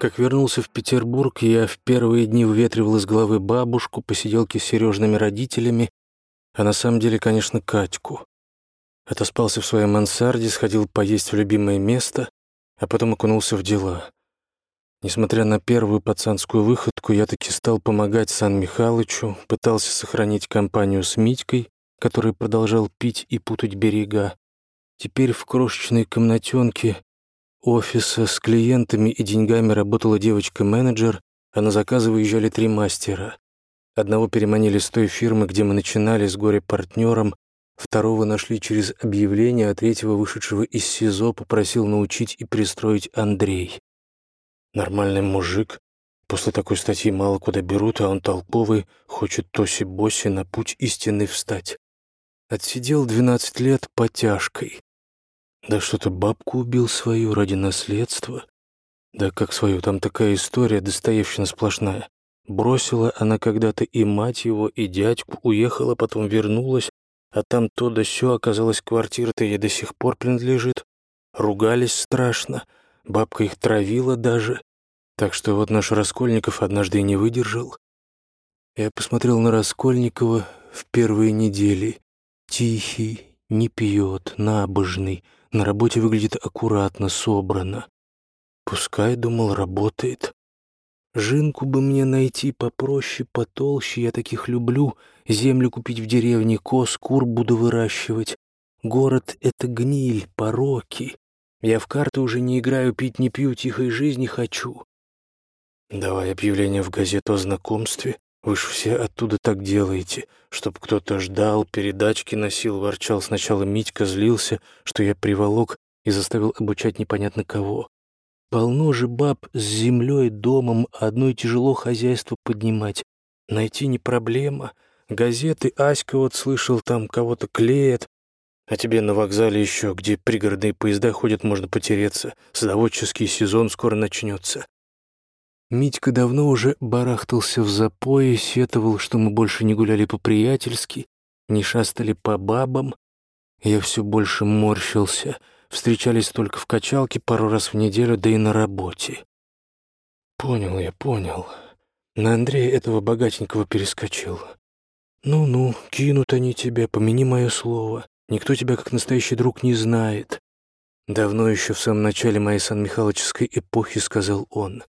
Как вернулся в Петербург, я в первые дни выветривал из головы бабушку, посиделки с Сережными родителями, а на самом деле, конечно, Катьку. Отоспался в своей мансарде, сходил поесть в любимое место, а потом окунулся в дела. Несмотря на первую пацанскую выходку, я таки стал помогать Сан Михалычу, пытался сохранить компанию с Митькой, который продолжал пить и путать берега. Теперь в крошечной комнатенке офиса с клиентами и деньгами работала девочка-менеджер, а на заказы выезжали три мастера. Одного переманили с той фирмы, где мы начинали с горе-партнером, второго нашли через объявление, а третьего, вышедшего из СИЗО, попросил научить и пристроить Андрей. Нормальный мужик. После такой статьи мало куда берут, а он толковый, хочет тоси-боси на путь истинный встать. Отсидел 12 лет потяжкой. Да что-то бабку убил свою ради наследства. Да как свою, там такая история, достоевщина сплошная. Бросила она когда-то и мать его, и дядьку, уехала, потом вернулась, а там то да сё, оказалось, квартира-то ей до сих пор принадлежит. Ругались страшно, бабка их травила даже. Так что вот наш Раскольников однажды и не выдержал. Я посмотрел на Раскольникова в первые недели. Тихий, не пьет, набожный, на работе выглядит аккуратно, собрано. Пускай, думал, работает. Жинку бы мне найти попроще, потолще, я таких люблю. Землю купить в деревне, коз, кур буду выращивать. Город — это гниль, пороки. Я в карты уже не играю, пить не пью, тихой жизни хочу. Давай объявление в газету о знакомстве. Вы ж все оттуда так делаете, чтоб кто-то ждал, передачки носил, ворчал. Сначала Митька злился, что я приволок и заставил обучать непонятно кого. Полно же баб с землей, домом, одной тяжело хозяйство поднимать. Найти не проблема. Газеты Аська вот слышал, там кого-то клеят. А тебе на вокзале еще, где пригородные поезда ходят, можно потереться. Садоводческий сезон скоро начнется. Митька давно уже барахтался в запое, сетовал, что мы больше не гуляли по-приятельски, не шастали по бабам. Я все больше морщился, встречались только в качалке пару раз в неделю, да и на работе. Понял я, понял. На Андрея этого богатенького перескочил. Ну-ну, кинут они тебя, помяни мое слово. Никто тебя как настоящий друг не знает. Давно еще в самом начале моей Сан-Михайловской эпохи сказал он.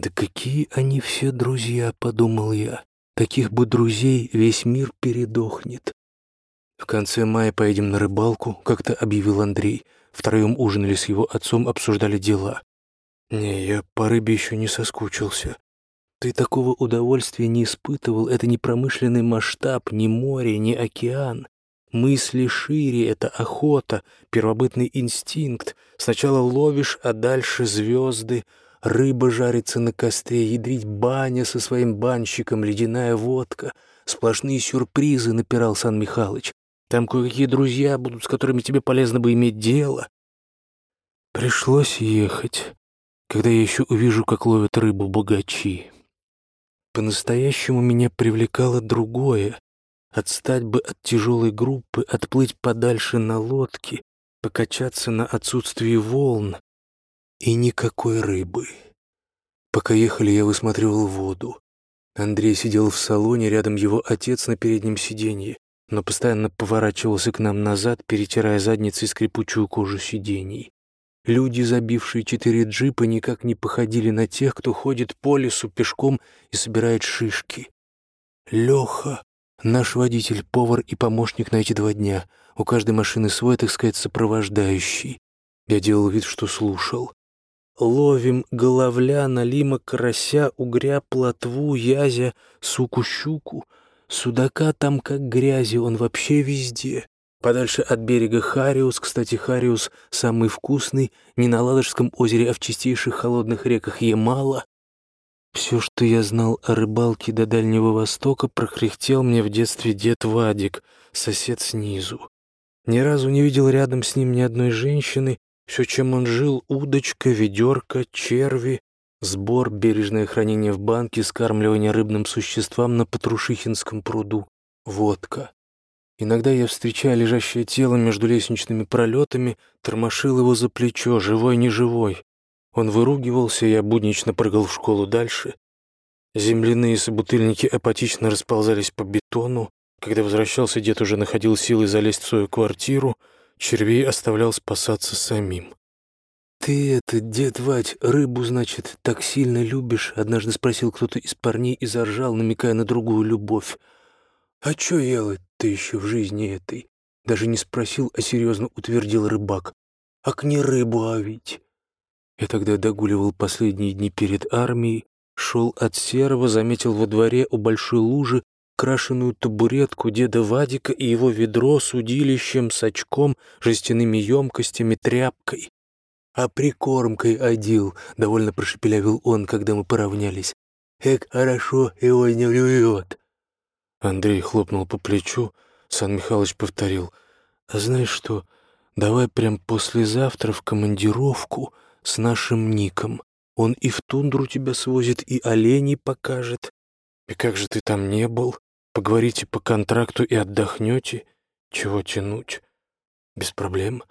«Да какие они все друзья», — подумал я. «Таких бы друзей весь мир передохнет». «В конце мая поедем на рыбалку», — как-то объявил Андрей. Втроем ужинали с его отцом, обсуждали дела. «Не, я по рыбе еще не соскучился. Ты такого удовольствия не испытывал. Это не промышленный масштаб, ни море, ни океан. Мысли шире — это охота, первобытный инстинкт. Сначала ловишь, а дальше звезды — Рыба жарится на костре, ядрить баня со своим банщиком, ледяная водка. Сплошные сюрпризы, напирал Сан Михалыч. Там кое-какие друзья будут, с которыми тебе полезно бы иметь дело. Пришлось ехать, когда я еще увижу, как ловят рыбу богачи. По-настоящему меня привлекало другое. Отстать бы от тяжелой группы, отплыть подальше на лодке, покачаться на отсутствии волн, и никакой рыбы. Пока ехали, я высматривал воду. Андрей сидел в салоне, рядом его отец на переднем сиденье, но постоянно поворачивался к нам назад, перетирая задницей скрипучую кожу сидений. Люди, забившие четыре джипа, никак не походили на тех, кто ходит по лесу пешком и собирает шишки. Леха, наш водитель, повар и помощник на эти два дня. У каждой машины свой, так сказать, сопровождающий. Я делал вид, что слушал. Ловим головля, налима, карася, угря, плотву, язя, суку-щуку. Судака там как грязи, он вообще везде. Подальше от берега Хариус, кстати, Хариус самый вкусный, не на Ладожском озере, а в чистейших холодных реках Ямала. Все, что я знал о рыбалке до Дальнего Востока, прохрехтел мне в детстве дед Вадик, сосед снизу. Ни разу не видел рядом с ним ни одной женщины, все, чем он жил, удочка, ведерко, черви, сбор, бережное хранение в банке, скармливание рыбным существам на Патрушихинском пруду, водка. Иногда я, встречая лежащее тело между лестничными пролетами, тормошил его за плечо, живой-неживой. Он выругивался, я буднично прыгал в школу дальше. Земляные собутыльники апатично расползались по бетону. Когда возвращался, дед уже находил силы залезть в свою квартиру. Червей оставлял спасаться самим. «Ты это, дед Вать, рыбу, значит, так сильно любишь?» — однажды спросил кто-то из парней и заржал, намекая на другую любовь. «А чё ела ты еще в жизни этой?» Даже не спросил, а серьезно утвердил рыбак. «Ак не рыбу, а ведь...» Я тогда догуливал последние дни перед армией, шел от серого, заметил во дворе у большой лужи крашеную табуретку деда Вадика и его ведро с удилищем, с жестяными емкостями, тряпкой. «А прикормкой одел», — довольно прошепелявил он, когда мы поравнялись. «Эк, хорошо его не влюет». Андрей хлопнул по плечу, Сан Михайлович повторил. «А знаешь что, давай прям послезавтра в командировку с нашим Ником. Он и в тундру тебя свозит, и оленей покажет. И как же ты там не был? Поговорите по контракту и отдохнете. Чего тянуть? Без проблем.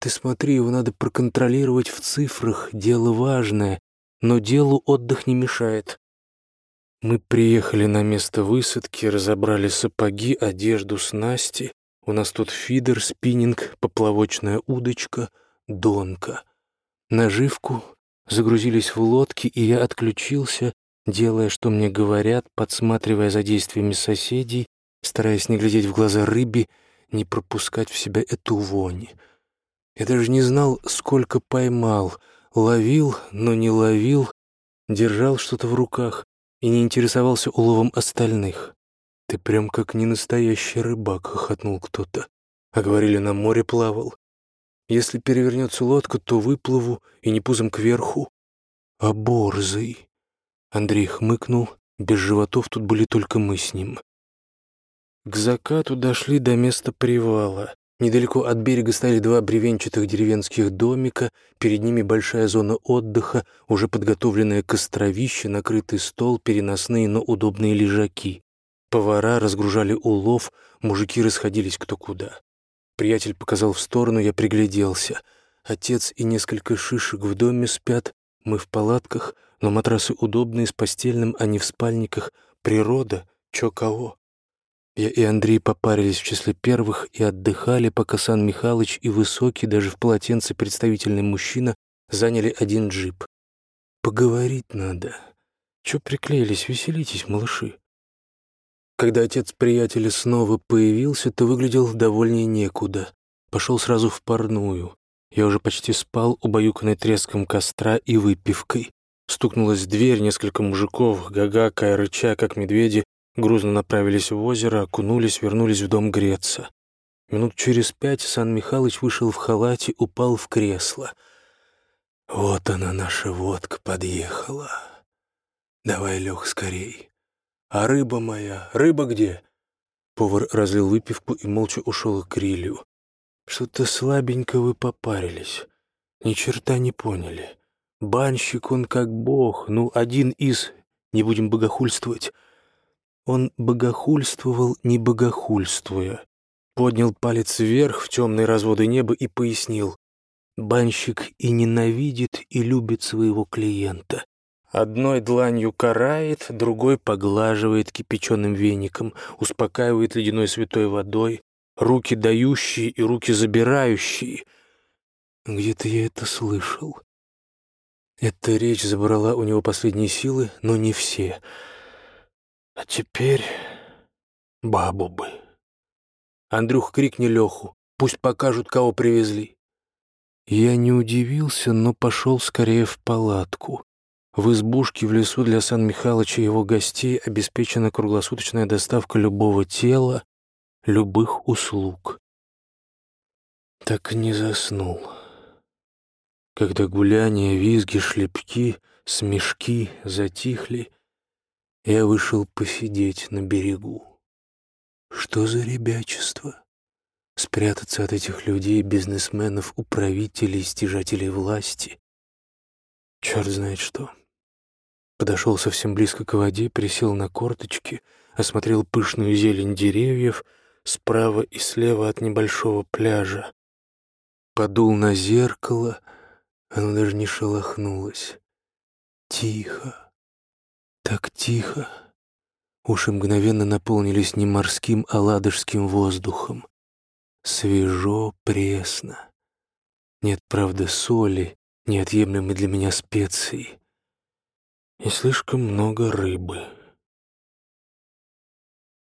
Ты смотри, его надо проконтролировать в цифрах, дело важное, но делу отдых не мешает. Мы приехали на место высадки, разобрали сапоги, одежду, снасти. У нас тут фидер, спиннинг, поплавочная удочка, донка. Наживку загрузились в лодки, и я отключился, делая, что мне говорят, подсматривая за действиями соседей, стараясь не глядеть в глаза рыбе, не пропускать в себя эту вонь. Я даже не знал, сколько поймал. Ловил, но не ловил, держал что-то в руках и не интересовался уловом остальных. «Ты прям как не настоящий рыбак», — хохотнул кто-то. А говорили, на море плавал. Если перевернется лодка, то выплыву и не пузом кверху, а борзый. Андрей хмыкнул, без животов тут были только мы с ним. К закату дошли до места привала. Недалеко от берега стояли два бревенчатых деревенских домика, перед ними большая зона отдыха, уже подготовленное костровище, накрытый стол, переносные, но удобные лежаки. Повара разгружали улов, мужики расходились кто куда. Приятель показал в сторону, я пригляделся. Отец и несколько шишек в доме спят, мы в палатках, но матрасы удобные, с постельным, а не в спальниках. Природа, чё кого. Я и Андрей попарились в числе первых и отдыхали, пока Сан Михалыч и Высокий, даже в полотенце представительный мужчина, заняли один джип. Поговорить надо. Чё приклеились, веселитесь, малыши. Когда отец приятеля снова появился, то выглядел довольнее некуда. Пошел сразу в парную. Я уже почти спал, убаюканный треском костра и выпивкой. Стукнулась дверь, несколько мужиков, гагакая, рыча, как медведи, грузно направились в озеро, окунулись, вернулись в дом греться. Минут через пять Сан Михалыч вышел в халате, упал в кресло. «Вот она, наша водка, подъехала. Давай, Лех, скорей. А рыба моя, рыба где?» Повар разлил выпивку и молча ушел к грилю. «Что-то слабенько вы попарились. Ни черта не поняли. Банщик он как бог, ну, один из, не будем богохульствовать». Он богохульствовал, не богохульствуя. Поднял палец вверх в темные разводы неба и пояснил. Банщик и ненавидит, и любит своего клиента. Одной дланью карает, другой поглаживает кипяченым веником, успокаивает ледяной святой водой, руки дающие и руки забирающие. Где-то я это слышал. Эта речь забрала у него последние силы, но не все. А теперь бабу бы. Андрюх, крикни Леху, пусть покажут, кого привезли. Я не удивился, но пошел скорее в палатку. В избушке в лесу для Сан Михайловича и его гостей обеспечена круглосуточная доставка любого тела, любых услуг. Так не заснул. Когда гуляния, визги, шлепки, смешки затихли, я вышел посидеть на берегу. Что за ребячество? Спрятаться от этих людей, бизнесменов, управителей, стяжателей власти. Черт знает что. Подошел совсем близко к воде, присел на корточки, осмотрел пышную зелень деревьев справа и слева от небольшого пляжа. Подул на зеркало, Оно даже не шелохнулось. Тихо. Так тихо. Уши мгновенно наполнились не морским, а ладожским воздухом. Свежо, пресно. Нет, правда, соли, неотъемлемой для меня специи. И слишком много рыбы.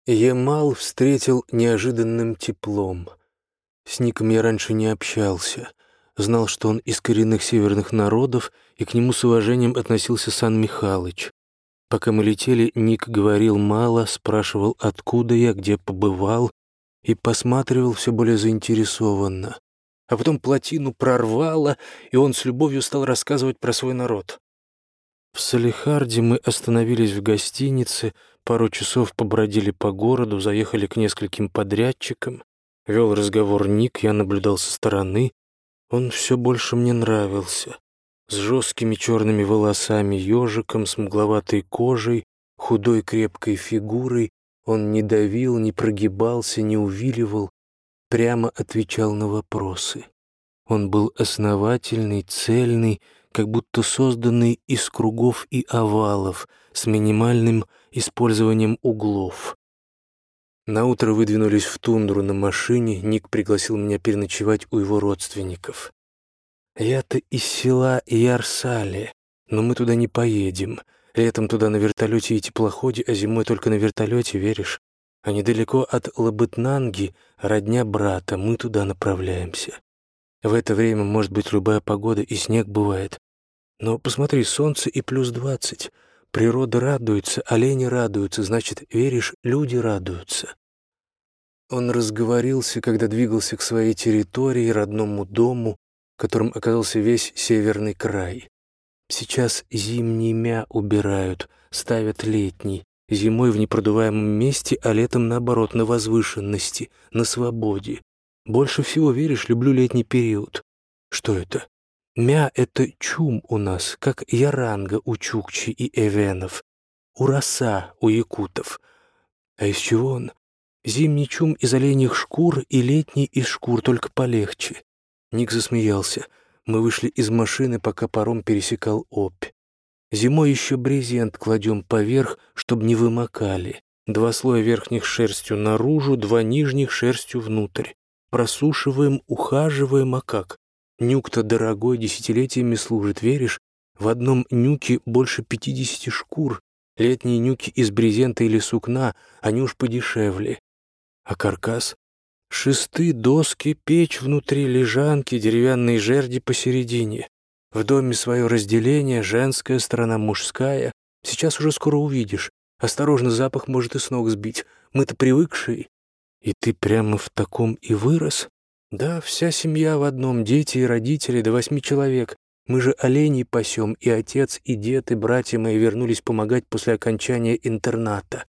Ямал встретил неожиданным теплом. С Ником я раньше не общался. Знал, что он из коренных северных народов, и к нему с уважением относился Сан Михалыч. Пока мы летели, Ник говорил мало, спрашивал, откуда я, где побывал, и посматривал все более заинтересованно. А потом плотину прорвало, и он с любовью стал рассказывать про свой народ. В Салихарде мы остановились в гостинице, пару часов побродили по городу, заехали к нескольким подрядчикам. Вел разговор Ник, я наблюдал со стороны. Он все больше мне нравился. С жесткими черными волосами, ежиком, с мгловатой кожей, худой крепкой фигурой, он не давил, не прогибался, не увиливал, прямо отвечал на вопросы. Он был основательный, цельный, как будто созданный из кругов и овалов, с минимальным использованием углов. Наутро выдвинулись в тундру на машине, Ник пригласил меня переночевать у его родственников. «Я-то из села Ярсали, но мы туда не поедем. Летом туда на вертолете и теплоходе, а зимой только на вертолете, веришь? А недалеко от Лабытнанги родня брата, мы туда направляемся. В это время может быть любая погода, и снег бывает. Но посмотри, солнце и плюс двадцать. Природа радуется, олени радуются, значит, веришь, люди радуются. Он разговорился, когда двигался к своей территории, родному дому, которым оказался весь северный край. Сейчас зимний мя убирают, ставят летний. Зимой в непродуваемом месте, а летом, наоборот, на возвышенности, на свободе. Больше всего, веришь, люблю летний период. Что это? Мя — это чум у нас, как яранга у чукчи и эвенов, ураса у якутов. А из чего он? Зимний чум из оленьих шкур и летний из шкур, только полегче. Ник засмеялся. Мы вышли из машины, пока паром пересекал Обь. Зимой еще брезент кладем поверх, чтобы не вымокали. Два слоя верхних шерстью наружу, два нижних шерстью внутрь. Просушиваем, ухаживаем, а как? Нюк-то дорогой, десятилетиями служит, веришь? В одном нюке больше пятидесяти шкур. Летние нюки из брезента или сукна, они уж подешевле. А каркас? Шесты, доски, печь внутри, лежанки, деревянные жерди посередине. В доме свое разделение, женская сторона, мужская. Сейчас уже скоро увидишь. Осторожно, запах может и с ног сбить. Мы-то привыкшие. И ты прямо в таком и вырос? Да, вся семья в одном, дети и родители, до восьми человек. Мы же оленей пасем, и отец, и дед, и братья мои вернулись помогать после окончания интерната.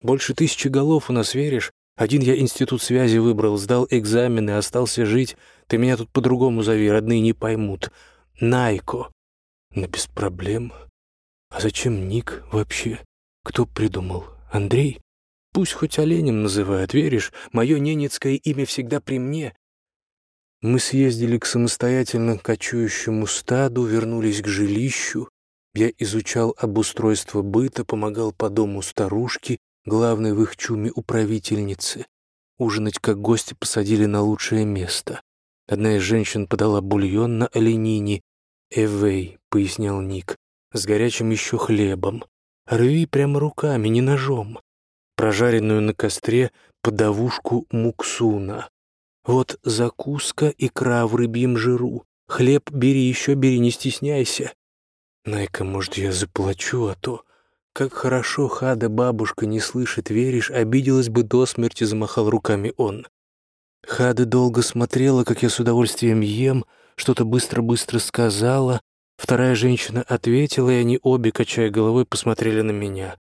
Больше тысячи голов у нас, веришь? Один я институт связи выбрал, сдал экзамены, остался жить. Ты меня тут по-другому зови, родные не поймут. Найко. Но без проблем. А зачем Ник вообще? Кто придумал? Андрей? Пусть хоть оленем называют, веришь? Мое ненецкое имя всегда при мне. Мы съездили к самостоятельно кочующему стаду, вернулись к жилищу. Я изучал обустройство быта, помогал по дому старушке, главной в их чуме управительницы. Ужинать как гости посадили на лучшее место. Одна из женщин подала бульон на оленине. «Эвей», — пояснял Ник, — «с горячим еще хлебом. Рви прямо руками, не ножом. Прожаренную на костре подавушку муксуна. Вот закуска, икра в рыбьем жиру. Хлеб бери еще, бери, не стесняйся. Найка, может, я заплачу, а то... Как хорошо Хада бабушка не слышит, веришь, обиделась бы до смерти, замахал руками он. Хада долго смотрела, как я с удовольствием ем, что-то быстро-быстро сказала. Вторая женщина ответила, и они обе, качая головой, посмотрели на меня.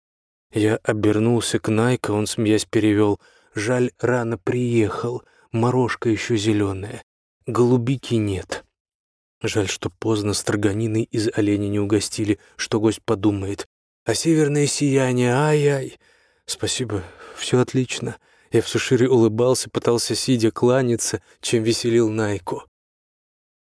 Я обернулся к Найка, он, смеясь, перевел. «Жаль, рано приехал, морожка еще зеленая. Голубики нет». Жаль, что поздно строганины из оленя не угостили, что гость подумает. А северное сияние, ай-ай. Спасибо, все отлично. Я все шире улыбался, пытался сидя кланяться, чем веселил Найку.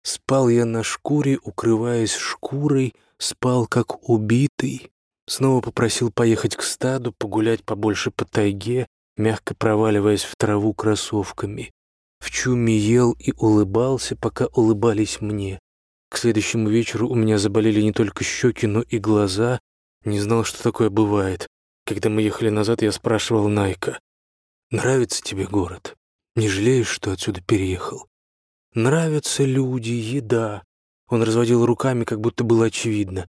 Спал я на шкуре, укрываясь шкурой, спал как убитый. Снова попросил поехать к стаду, погулять побольше по тайге, мягко проваливаясь в траву кроссовками. В чуме ел и улыбался, пока улыбались мне. К следующему вечеру у меня заболели не только щеки, но и глаза. Не знал, что такое бывает. Когда мы ехали назад, я спрашивал Найка, «Нравится тебе город? Не жалеешь, что отсюда переехал?» «Нравятся люди, еда». Он разводил руками, как будто было очевидно.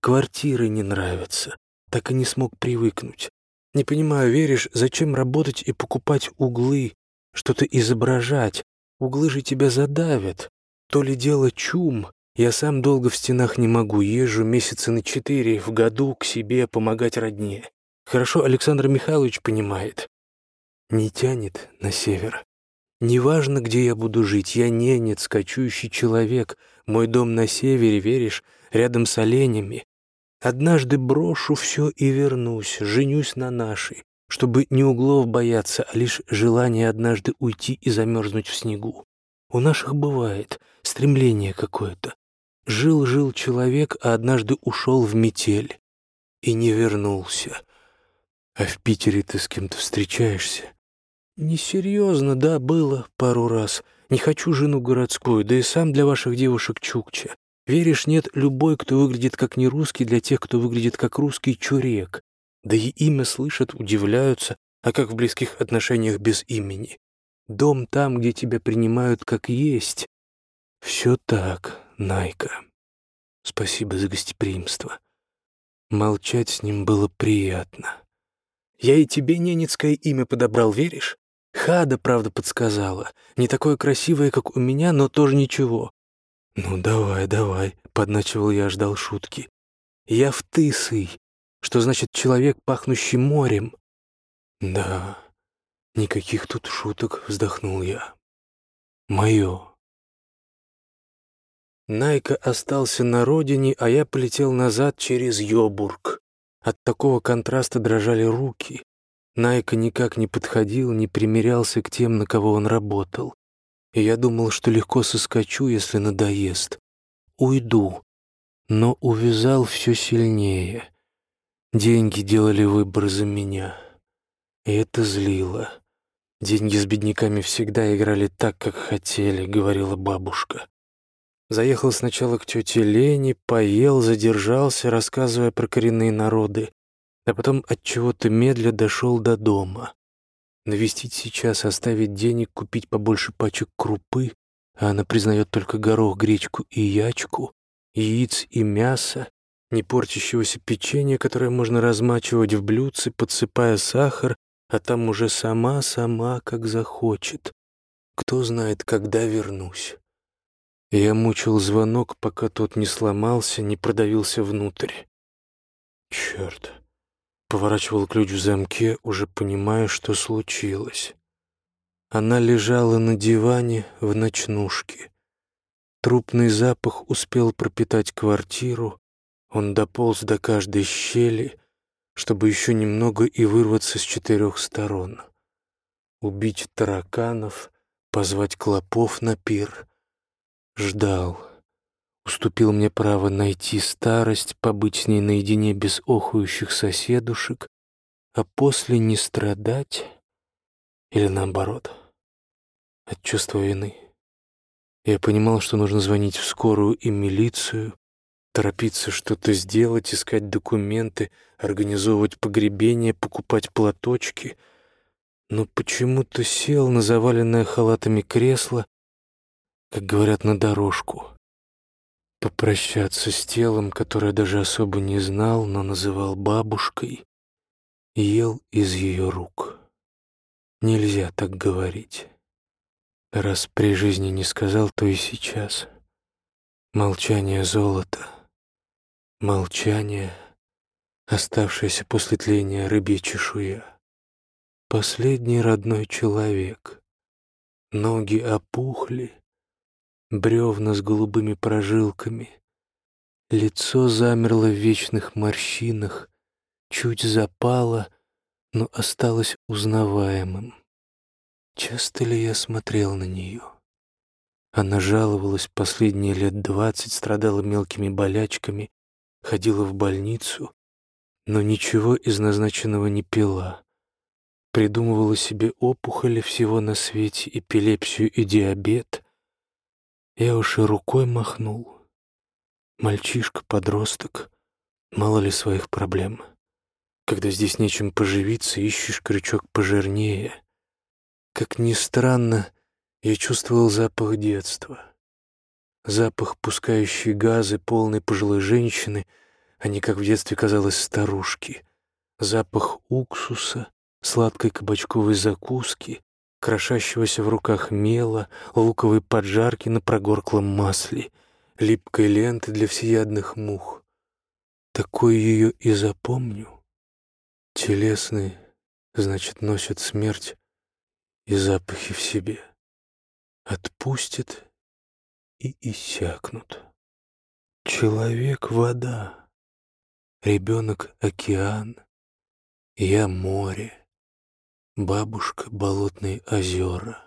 «Квартиры не нравятся. Так и не смог привыкнуть. Не понимаю, веришь, зачем работать и покупать углы, что-то изображать? Углы же тебя задавят. То ли дело чум. Я сам долго в стенах не могу, езжу месяца на четыре в году к себе помогать родне. Хорошо Александр Михайлович понимает. Не тянет на север. Неважно, где я буду жить, я ненец, кочующий человек. Мой дом на севере, веришь, рядом с оленями. Однажды брошу все и вернусь, женюсь на нашей, чтобы не углов бояться, а лишь желание однажды уйти и замерзнуть в снегу. У наших бывает стремление какое-то. Жил-жил человек, а однажды ушел в метель и не вернулся. А в Питере ты с кем-то встречаешься? Несерьезно, да, было пару раз. Не хочу жену городскую, да и сам для ваших девушек чукча. Веришь, нет, любой, кто выглядит как не русский, для тех, кто выглядит как русский, чурек. Да и имя слышат, удивляются, а как в близких отношениях без имени. Дом там, где тебя принимают как есть. Все так, Найка. Спасибо за гостеприимство. Молчать с ним было приятно. Я и тебе ненецкое имя подобрал, веришь? Хада, правда, подсказала. Не такое красивое, как у меня, но тоже ничего. «Ну, давай, давай», — подначивал я, ждал шутки. «Я в тысый, что значит человек, пахнущий морем». «Да, никаких тут шуток», — вздохнул я. «Мое». Найка остался на родине, а я полетел назад через Йобург. От такого контраста дрожали руки. Найка никак не подходил, не примирялся к тем, на кого он работал и я думал, что легко соскочу, если надоест. Уйду, но увязал все сильнее. Деньги делали выбор за меня, и это злило. Деньги с бедняками всегда играли так, как хотели, говорила бабушка. Заехал сначала к тете Лене, поел, задержался, рассказывая про коренные народы, а потом от чего-то медля дошел до дома. Навестить сейчас, оставить денег, купить побольше пачек крупы, а она признает только горох, гречку и ячку, яиц и мясо, не портящегося печенья, которое можно размачивать в блюдце, подсыпая сахар, а там уже сама-сама, как захочет. Кто знает, когда вернусь. Я мучил звонок, пока тот не сломался, не продавился внутрь. Черт. Поворачивал ключ в замке, уже понимая, что случилось. Она лежала на диване в ночнушке. Трупный запах успел пропитать квартиру. Он дополз до каждой щели, чтобы еще немного и вырваться с четырех сторон. Убить тараканов, позвать клопов на пир. Ждал уступил мне право найти старость, побыть с ней наедине без охующих соседушек, а после не страдать или наоборот, от чувства вины. Я понимал, что нужно звонить в скорую и милицию, торопиться что-то сделать, искать документы, организовывать погребение, покупать платочки, но почему-то сел на заваленное халатами кресло, как говорят, на дорожку попрощаться с телом, которое даже особо не знал, но называл бабушкой, ел из ее рук. Нельзя так говорить. Раз при жизни не сказал, то и сейчас. Молчание золота. Молчание, оставшееся после тления рыбья чешуя. Последний родной человек. Ноги опухли, бревна с голубыми прожилками. Лицо замерло в вечных морщинах, чуть запало, но осталось узнаваемым. Часто ли я смотрел на нее? Она жаловалась последние лет двадцать, страдала мелкими болячками, ходила в больницу, но ничего из назначенного не пила. Придумывала себе опухоли всего на свете, эпилепсию и диабет. Я уж и рукой махнул. Мальчишка, подросток, мало ли своих проблем. Когда здесь нечем поживиться, ищешь крючок пожирнее. Как ни странно, я чувствовал запах детства. Запах пускающей газы полной пожилой женщины, а не, как в детстве казалось, старушки. Запах уксуса, сладкой кабачковой закуски, крошащегося в руках мела, луковой поджарки на прогорклом масле, липкой ленты для всеядных мух. Такой ее и запомню. Телесные, значит, носят смерть и запахи в себе. Отпустят и иссякнут. Человек — вода, ребенок — океан, я — море, бабушка — болотные озера.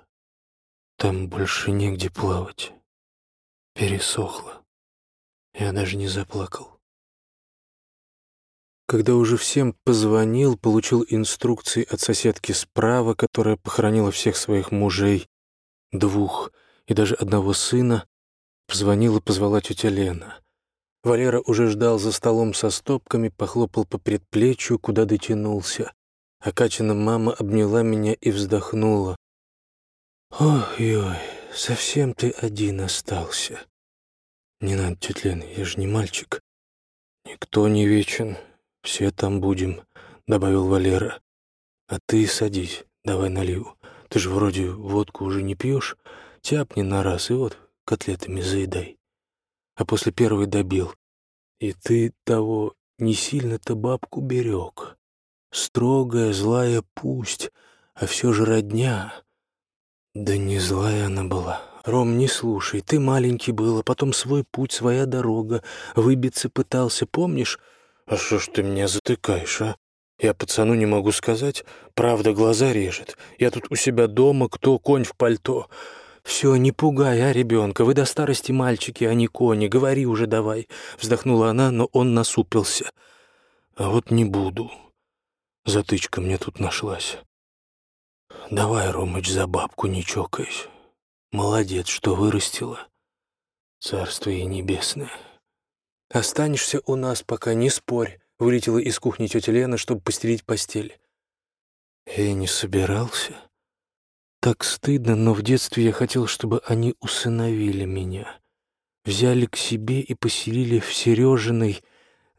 Там больше негде плавать. Пересохло. Я даже не заплакал. Когда уже всем позвонил, получил инструкции от соседки справа, которая похоронила всех своих мужей, двух и даже одного сына, позвонила позвала тетя Лена. Валера уже ждал за столом со стопками, похлопал по предплечью, куда дотянулся. А Катина мама обняла меня и вздохнула. «Ой-ой, совсем ты один остался». «Не надо, тетя Лена, я же не мальчик». «Никто не вечен, все там будем», — добавил Валера. «А ты садись, давай налью. Ты же вроде водку уже не пьешь, тяпни на раз и вот котлетами заедай. А после первой добил. И ты того не сильно-то бабку берег. Строгая, злая пусть, а все же родня. Да не злая она была. Ром, не слушай, ты маленький был, а потом свой путь, своя дорога. Выбиться пытался, помнишь? А что ж ты меня затыкаешь, а? Я пацану не могу сказать. Правда, глаза режет. Я тут у себя дома, кто конь в пальто. «Все, не пугай, а, ребенка, вы до старости мальчики, а не кони, говори уже давай», — вздохнула она, но он насупился. «А вот не буду. Затычка мне тут нашлась. Давай, Ромыч, за бабку не чокайся. Молодец, что вырастила. Царство ей небесное. Останешься у нас, пока не спорь, Вылетела из кухни тетя Лена, чтобы постелить постель. Я не собирался. Так стыдно, но в детстве я хотел, чтобы они усыновили меня. Взяли к себе и поселили в Сережиной,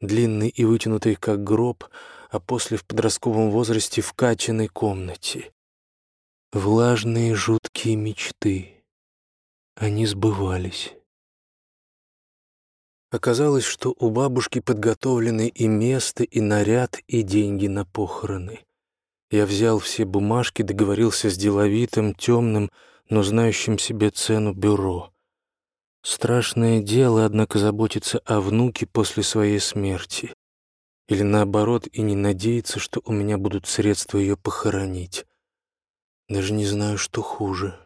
длинной и вытянутой как гроб, а после в подростковом возрасте в качаной комнате. Влажные жуткие мечты. Они сбывались. Оказалось, что у бабушки подготовлены и место, и наряд, и деньги на похороны. Я взял все бумажки, договорился с деловитым, темным, но знающим себе цену бюро. Страшное дело, однако, заботиться о внуке после своей смерти. Или наоборот, и не надеяться, что у меня будут средства ее похоронить. Даже не знаю, что хуже.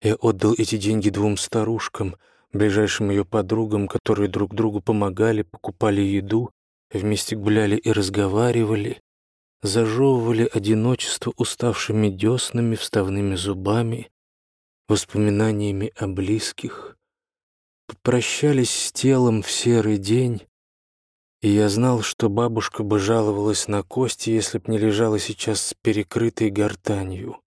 Я отдал эти деньги двум старушкам — ближайшим ее подругам, которые друг другу помогали, покупали еду, вместе гуляли и разговаривали, зажевывали одиночество уставшими деснами, вставными зубами, воспоминаниями о близких, попрощались с телом в серый день, и я знал, что бабушка бы жаловалась на кости, если б не лежала сейчас с перекрытой гортанью.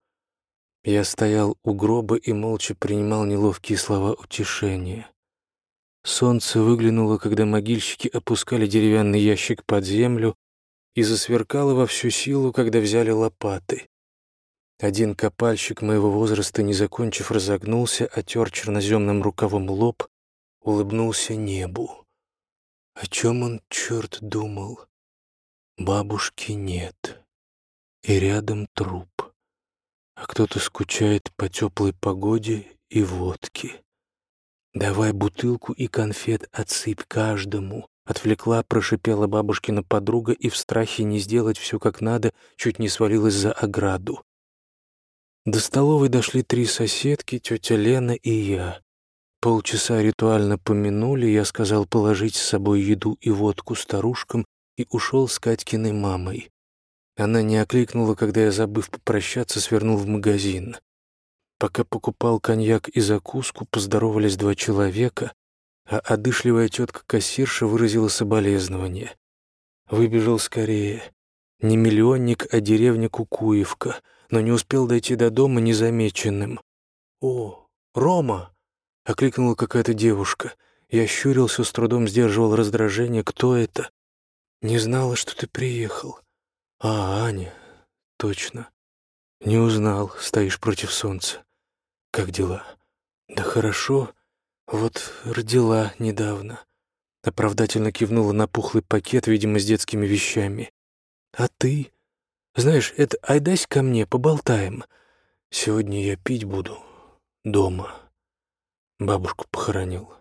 Я стоял у гроба и молча принимал неловкие слова утешения. Солнце выглянуло, когда могильщики опускали деревянный ящик под землю и засверкало во всю силу, когда взяли лопаты. Один копальщик моего возраста, не закончив, разогнулся, отер черноземным рукавом лоб, улыбнулся небу. О чем он, черт, думал? Бабушки нет, и рядом труп а кто-то скучает по теплой погоде и водке. «Давай бутылку и конфет отсыпь каждому», — отвлекла, прошипела бабушкина подруга и в страхе не сделать все как надо, чуть не свалилась за ограду. До столовой дошли три соседки, тетя Лена и я. Полчаса ритуально помянули, я сказал положить с собой еду и водку старушкам и ушел с Катькиной мамой. Она не окликнула, когда я, забыв попрощаться, свернул в магазин. Пока покупал коньяк и закуску, поздоровались два человека, а одышливая тетка-кассирша выразила соболезнование. Выбежал скорее. Не миллионник, а деревня Кукуевка, но не успел дойти до дома незамеченным. «О, Рома!» — окликнула какая-то девушка. Я щурился, с трудом сдерживал раздражение. «Кто это?» «Не знала, что ты приехал». «А, Аня, точно. Не узнал, стоишь против солнца. Как дела?» «Да хорошо. Вот родила недавно». Оправдательно кивнула на пухлый пакет, видимо, с детскими вещами. «А ты? Знаешь, это айдась ко мне, поболтаем. Сегодня я пить буду. Дома». Бабушку похоронил.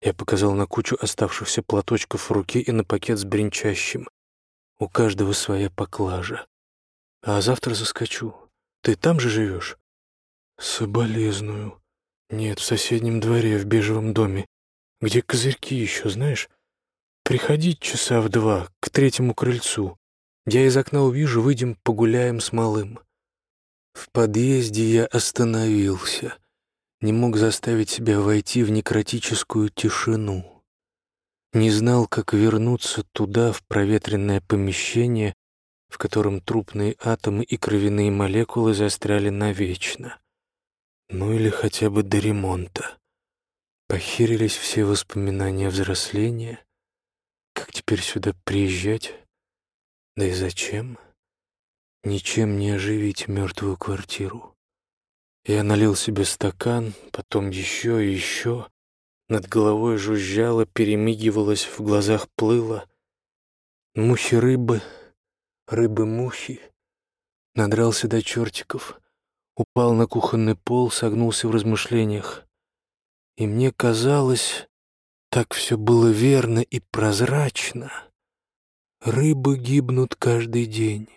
Я показал на кучу оставшихся платочков в руке и на пакет с бренчащим. У каждого своя поклажа. А завтра заскочу. Ты там же живешь? Соболезную. Нет, в соседнем дворе, в бежевом доме. Где козырьки еще, знаешь? Приходить часа в два, к третьему крыльцу. Я из окна увижу, выйдем погуляем с малым. В подъезде я остановился. Не мог заставить себя войти в некротическую тишину не знал, как вернуться туда, в проветренное помещение, в котором трупные атомы и кровяные молекулы застряли навечно. Ну или хотя бы до ремонта. Похерились все воспоминания взросления. Как теперь сюда приезжать? Да и зачем? Ничем не оживить мертвую квартиру. Я налил себе стакан, потом еще и еще. Над головой жужжало, перемигивалось, в глазах плыло. Мухи-рыбы, рыбы-мухи. Надрался до чертиков, упал на кухонный пол, согнулся в размышлениях. И мне казалось, так все было верно и прозрачно. Рыбы гибнут каждый день.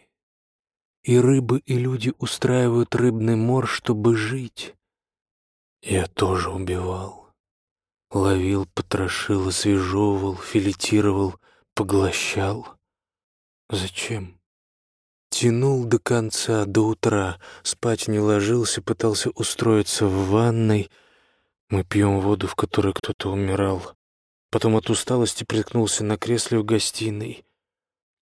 И рыбы и люди устраивают рыбный мор, чтобы жить. Я тоже убивал. Ловил, потрошил, освежевывал, филетировал, поглощал. Зачем? Тянул до конца, до утра, спать не ложился, пытался устроиться в ванной. Мы пьем воду, в которой кто-то умирал. Потом от усталости приткнулся на кресле в гостиной.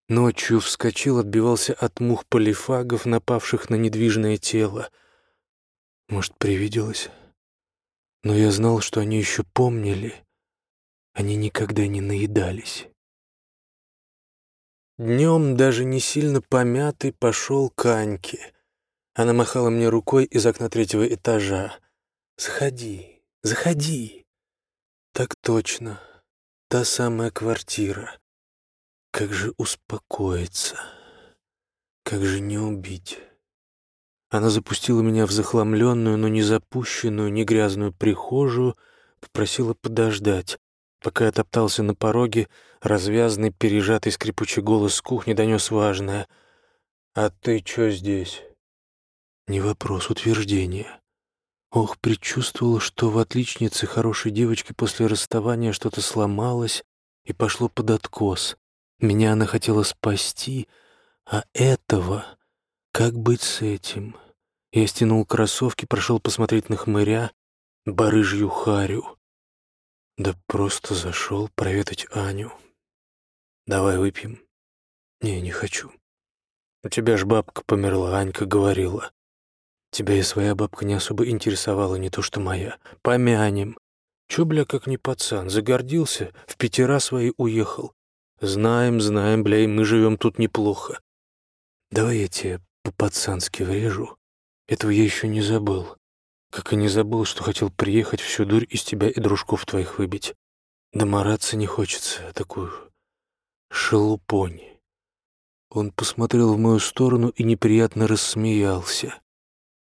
Ночью вскочил, отбивался от мух полифагов, напавших на недвижное тело. Может, привиделось? Но я знал, что они еще помнили. Они никогда не наедались. Днем, даже не сильно помятый, пошел к Аньке. Она махала мне рукой из окна третьего этажа. «Заходи, заходи». Так точно, та самая квартира. Как же успокоиться, как же не убить. Она запустила меня в захламленную, но не запущенную, не грязную прихожую, попросила подождать. Пока я топтался на пороге, развязанный, пережатый скрипучий голос с кухни донес важное. «А ты чё здесь?» Не вопрос, утверждение. Ох, предчувствовала, что в отличнице хорошей девочки после расставания что-то сломалось и пошло под откос. Меня она хотела спасти, а этого... Как быть с этим? Я стянул кроссовки, прошел посмотреть на хмыря, барыжью харю. Да просто зашел проведать Аню. Давай выпьем. Не, не хочу. У тебя ж бабка померла, Анька говорила. Тебя и своя бабка не особо интересовала, не то что моя. Помянем. Чё, бля, как не пацан, загордился, в пятера свои уехал. Знаем, знаем, бля, мы живем тут неплохо. Давай я тебе по-пацански врежу, этого я еще не забыл. Как и не забыл, что хотел приехать всю дурь из тебя и дружков твоих выбить. Да мараться не хочется, такую шелупонь. Он посмотрел в мою сторону и неприятно рассмеялся.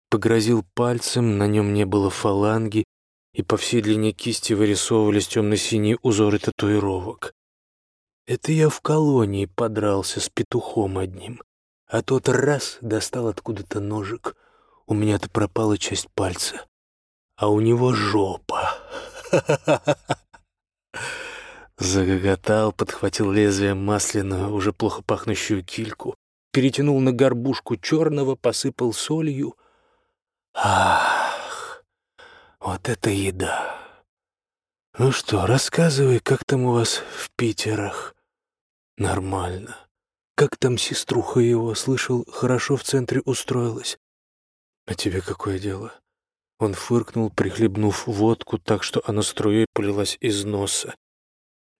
Погрозил пальцем, на нем не было фаланги, и по всей длине кисти вырисовывались темно-синие узоры татуировок. Это я в колонии подрался с петухом одним, а тот раз достал откуда-то ножик — у меня-то пропала часть пальца, а у него жопа. Загоготал, подхватил лезвием масляную, уже плохо пахнущую кильку, перетянул на горбушку черного, посыпал солью. Ах, вот это еда! Ну что, рассказывай, как там у вас в Питерах? Нормально. Как там сеструха его, слышал, хорошо в центре устроилась? А тебе какое дело? Он фыркнул, прихлебнув водку так, что она струей полилась из носа.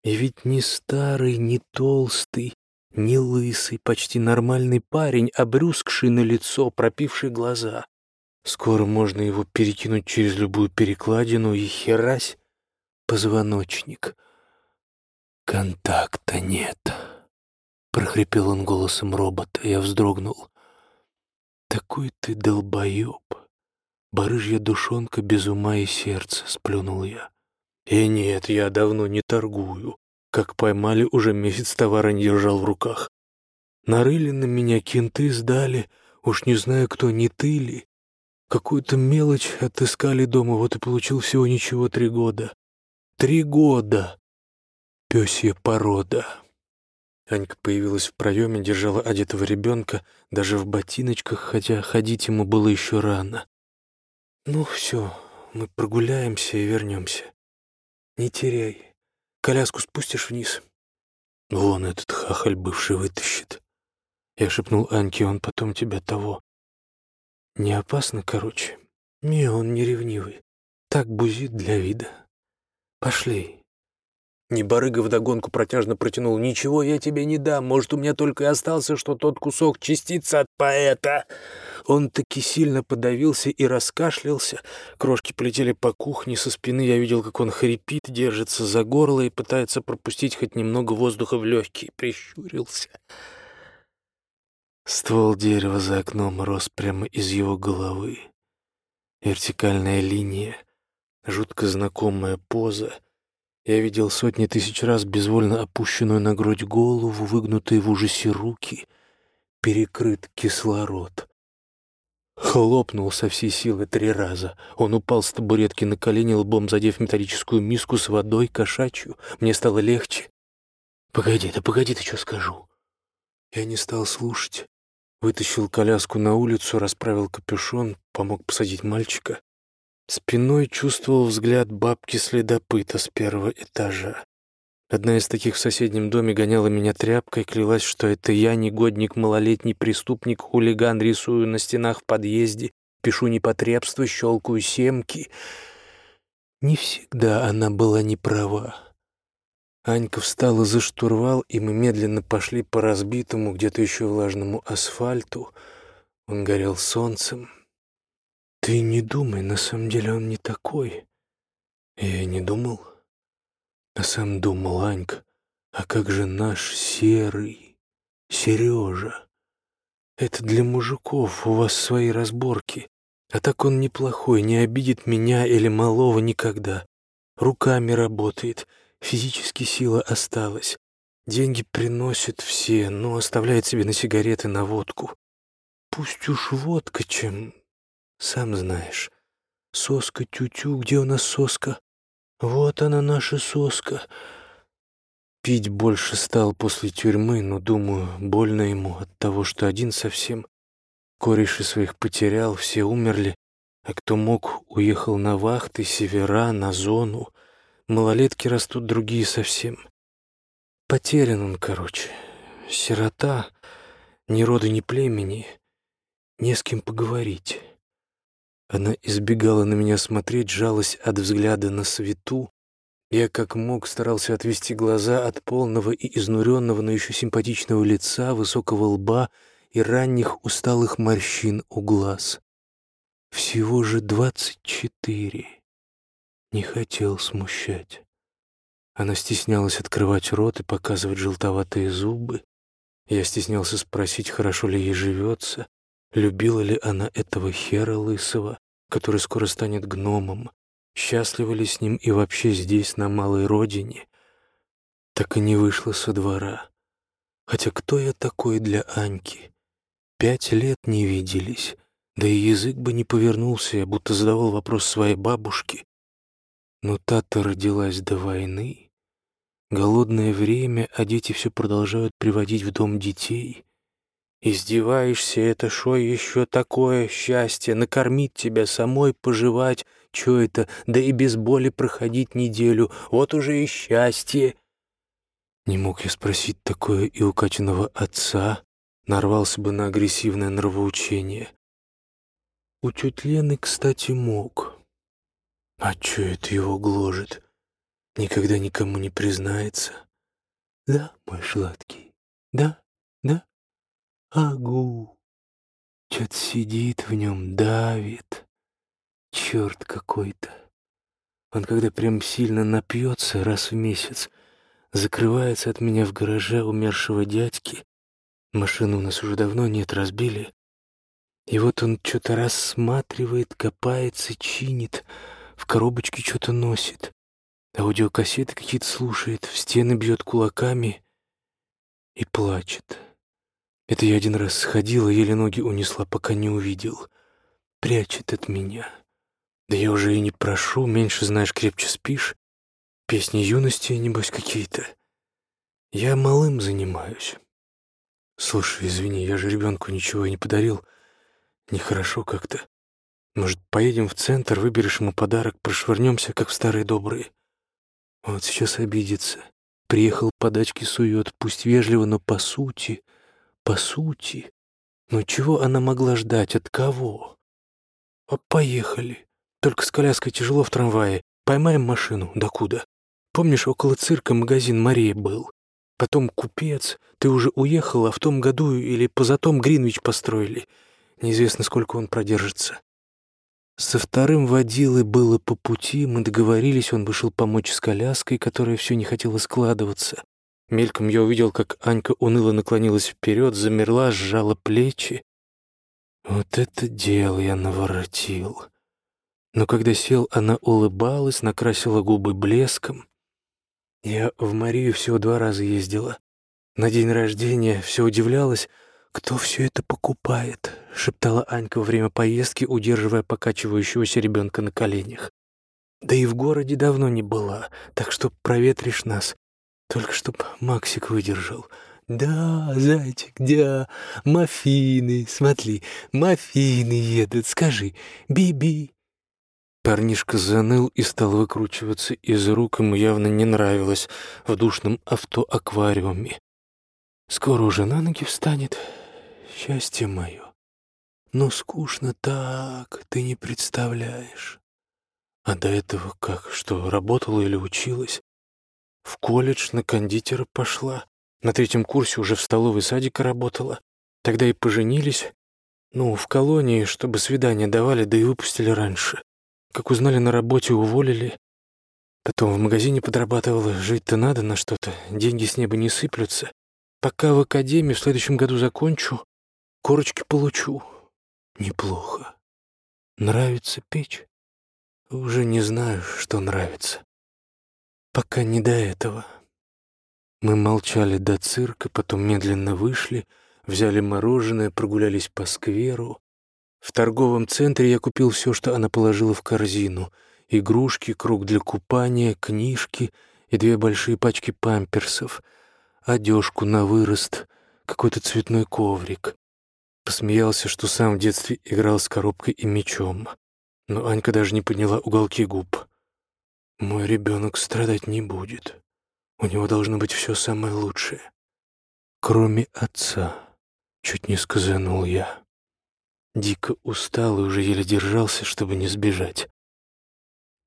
И ведь не старый, не толстый, не лысый, почти нормальный парень, обрюзгший на лицо, пропивший глаза. Скоро можно его перекинуть через любую перекладину и херась позвоночник. «Контакта нет», — прохрипел он голосом робота. Я вздрогнул. «Такой ты долбоеб! Барыжья душонка без ума и сердца», — сплюнул я. И нет, я давно не торгую. Как поймали, уже месяц товара не держал в руках. Нарыли на меня, кенты сдали, уж не знаю, кто, не ты ли. Какую-то мелочь отыскали дома, вот и получил всего ничего три года. Три года! Пёсья порода. Анька появилась в проеме, держала одетого ребенка, даже в ботиночках, хотя ходить ему было еще рано. «Ну все, мы прогуляемся и вернемся. Не теряй. Коляску спустишь вниз. Вон этот хахаль бывший вытащит. Я шепнул Аньке, он потом тебя того. Не опасно, короче. Не, он не ревнивый. Так бузит для вида. Пошли. Небарыга вдогонку протяжно протянул. «Ничего я тебе не дам. Может, у меня только и остался, что тот кусок частица от поэта». Он таки сильно подавился и раскашлялся. Крошки полетели по кухне. Со спины я видел, как он хрипит, держится за горло и пытается пропустить хоть немного воздуха в легкие. Прищурился. Ствол дерева за окном рос прямо из его головы. Вертикальная линия, жутко знакомая поза — я видел сотни тысяч раз безвольно опущенную на грудь голову, выгнутые в ужасе руки, перекрыт кислород. Хлопнул со всей силы три раза. Он упал с табуретки на колени, лбом задев металлическую миску с водой кошачью. Мне стало легче. «Погоди, да погоди, ты что скажу?» Я не стал слушать. Вытащил коляску на улицу, расправил капюшон, помог посадить мальчика. Спиной чувствовал взгляд бабки-следопыта с первого этажа. Одна из таких в соседнем доме гоняла меня тряпкой, клялась, что это я, негодник, малолетний преступник, хулиган, рисую на стенах в подъезде, пишу непотребство, щелкаю семки. Не всегда она была не права. Анька встала за штурвал, и мы медленно пошли по разбитому, где-то еще влажному асфальту. Он горел солнцем. Ты не думай, на самом деле он не такой. Я не думал. А сам думал, Анька, а как же наш серый Сережа? Это для мужиков, у вас свои разборки. А так он неплохой, не обидит меня или малого никогда. Руками работает, физически сила осталась. Деньги приносит все, но оставляет себе на сигареты, на водку. Пусть уж водка, чем сам знаешь. Соска тю-тю, где у нас соска? Вот она, наша соска. Пить больше стал после тюрьмы, но, думаю, больно ему от того, что один совсем. Кореши своих потерял, все умерли, а кто мог, уехал на вахты, севера, на зону. Малолетки растут другие совсем. Потерян он, короче. Сирота, ни рода, ни племени, не с кем поговорить. Она избегала на меня смотреть, жалась от взгляда на свету. Я как мог старался отвести глаза от полного и изнуренного, но еще симпатичного лица, высокого лба и ранних усталых морщин у глаз. Всего же двадцать четыре. Не хотел смущать. Она стеснялась открывать рот и показывать желтоватые зубы. Я стеснялся спросить, хорошо ли ей живется. Любила ли она этого хера лысого, который скоро станет гномом? Счастлива ли с ним и вообще здесь, на малой родине? Так и не вышла со двора. Хотя кто я такой для Аньки? Пять лет не виделись. Да и язык бы не повернулся, я будто задавал вопрос своей бабушке. Но та-то родилась до войны. Голодное время, а дети все продолжают приводить в дом детей. Издеваешься, это шо еще такое счастье? Накормить тебя самой, пожевать, чё это, да и без боли проходить неделю, вот уже и счастье. Не мог я спросить такое и у Катиного отца, нарвался бы на агрессивное нравоучение. У тети Лены, кстати, мог. А чё это его гложет? Никогда никому не признается. Да, мой сладкий, да, да, агу. Чё-то сидит в нем, давит. Черт какой-то. Он когда прям сильно напьется раз в месяц, закрывается от меня в гараже умершего дядьки. Машину у нас уже давно нет, разбили. И вот он что-то рассматривает, копается, чинит, в коробочке что-то носит. Аудиокассеты какие-то слушает, в стены бьет кулаками и плачет. Это я один раз сходила, еле ноги унесла, пока не увидел. Прячет от меня. Да я уже и не прошу, меньше знаешь, крепче спишь. Песни юности, небось, какие-то. Я малым занимаюсь. Слушай, извини, я же ребенку ничего и не подарил. Нехорошо как-то. Может, поедем в центр, выберешь ему подарок, прошвырнемся, как в старые добрые. Вот сейчас обидится. Приехал подачки сует, пусть вежливо, но по сути, по сути. Но чего она могла ждать, от кого? А поехали. Только с коляской тяжело в трамвае. Поймаем машину. Докуда? Помнишь, около цирка магазин Мария был? Потом купец. Ты уже уехал, а в том году или позатом Гринвич построили. Неизвестно, сколько он продержится. Со вторым водилой было по пути, мы договорились, он вышел помочь с коляской, которая все не хотела складываться. Мельком я увидел, как Анька уныло наклонилась вперед, замерла, сжала плечи. Вот это дело я наворотил. Но когда сел, она улыбалась, накрасила губы блеском. Я в Марию всего два раза ездила. На день рождения все удивлялась, кто все это покупает, шептала Анька во время поездки, удерживая покачивающегося ребенка на коленях. Да и в городе давно не была, так что проветришь нас. Только чтоб Максик выдержал. «Да, зайчик, да, мафины, смотри, мафины едут, скажи, биби». Парнишка заныл и стал выкручиваться из рук, ему явно не нравилось в душном авто-аквариуме. Скоро уже на ноги встанет, счастье мое. Но скучно так, ты не представляешь. А до этого как, что, работала или училась? В колледж на кондитера пошла. На третьем курсе уже в столовой садика работала. Тогда и поженились. Ну, в колонии, чтобы свидания давали, да и выпустили раньше. Как узнали на работе, уволили. Потом в магазине подрабатывала. Жить-то надо на что-то. Деньги с неба не сыплются. Пока в академии в следующем году закончу, корочки получу. Неплохо. Нравится печь? Уже не знаю, что нравится. Пока не до этого. Мы молчали до цирка, потом медленно вышли, взяли мороженое, прогулялись по скверу. В торговом центре я купил все, что она положила в корзину. Игрушки, круг для купания, книжки и две большие пачки памперсов, одежку на вырост, какой-то цветной коврик. Посмеялся, что сам в детстве играл с коробкой и мечом. Но Анька даже не подняла уголки губ. «Мой ребенок страдать не будет. У него должно быть все самое лучшее. Кроме отца», — чуть не сказанул я. Дико устал и уже еле держался, чтобы не сбежать.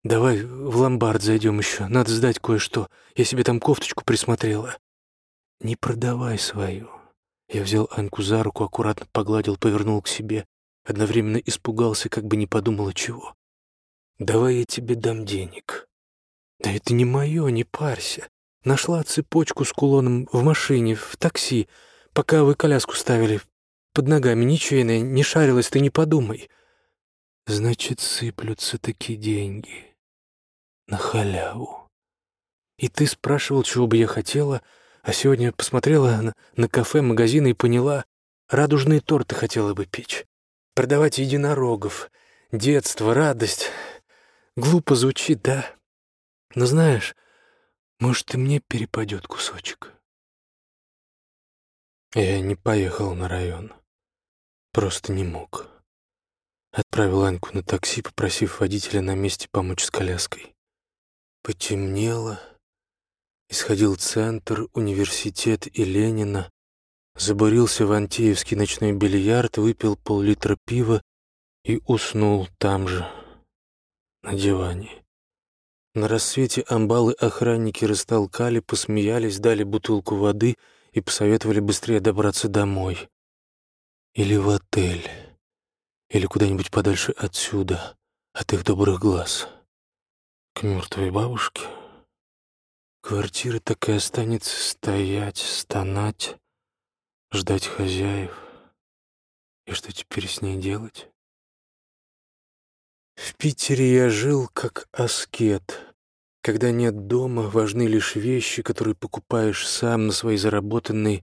«Давай в ломбард зайдем еще. Надо сдать кое-что. Я себе там кофточку присмотрела». «Не продавай свою». Я взял Аньку за руку, аккуратно погладил, повернул к себе. Одновременно испугался, как бы не подумала чего. «Давай я тебе дам денег». «Да это не мое, не парься. Нашла цепочку с кулоном в машине, в такси, пока вы коляску ставили под ногами ничейная, не шарилась, ты не подумай. Значит, сыплются такие деньги. На халяву. И ты спрашивал, чего бы я хотела, а сегодня посмотрела на, на кафе, магазины и поняла, радужные торты хотела бы печь. Продавать единорогов. Детство, радость. Глупо звучит, да? Но знаешь, может, и мне перепадет кусочек. Я не поехал на район. Просто не мог. Отправил Аньку на такси, попросив водителя на месте помочь с коляской. Потемнело. Исходил центр, университет и Ленина. Забурился в Антеевский ночной бильярд, выпил пол-литра пива и уснул там же, на диване. На рассвете амбалы-охранники растолкали, посмеялись, дали бутылку воды и посоветовали быстрее добраться домой. Или в отель. Или куда-нибудь подальше отсюда, от их добрых глаз. К мертвой бабушке. Квартира так и останется стоять, стонать, ждать хозяев. И что теперь с ней делать? В Питере я жил как аскет. Когда нет дома, важны лишь вещи, которые покупаешь сам на свои заработанные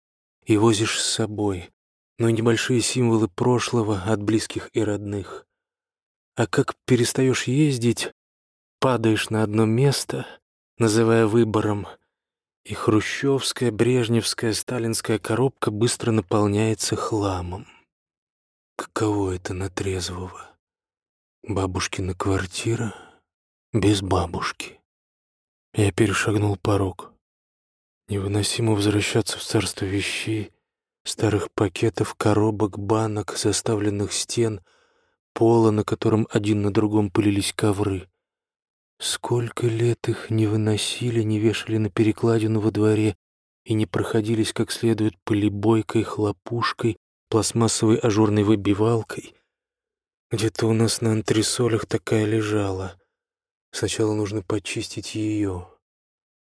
и возишь с собой, но и небольшие символы прошлого от близких и родных. А как перестаешь ездить, падаешь на одно место, называя выбором, и хрущевская, брежневская, сталинская коробка быстро наполняется хламом. Каково это на трезвого? Бабушкина квартира без бабушки. Я перешагнул порог. Невыносимо возвращаться в царство вещей, старых пакетов, коробок, банок, заставленных стен, пола, на котором один на другом пылились ковры. Сколько лет их не выносили, не вешали на перекладину во дворе и не проходились как следует пылебойкой, хлопушкой, пластмассовой ажурной выбивалкой — где-то у нас на антресолях такая лежала. Сначала нужно почистить ее.